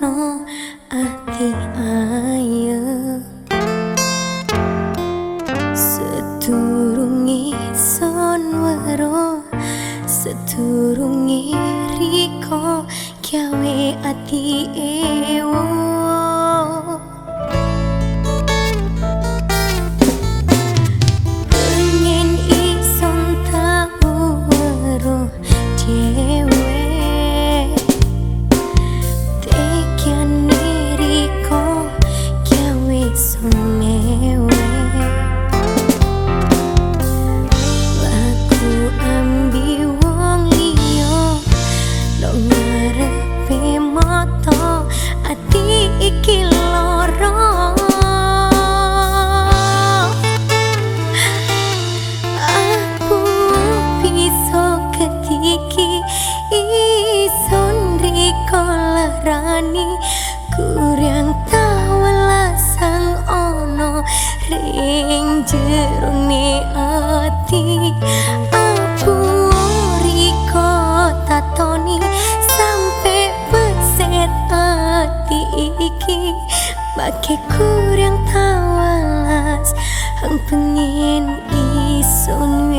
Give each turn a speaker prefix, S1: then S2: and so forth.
S1: no ati ayo seturungi son waro seturungi riko kyawe ati ewo rani kurang tawala sang ono ring jerone ati. Aku riko tatoni sampe beset ati iki. Make kurang tawalas ang pengen isun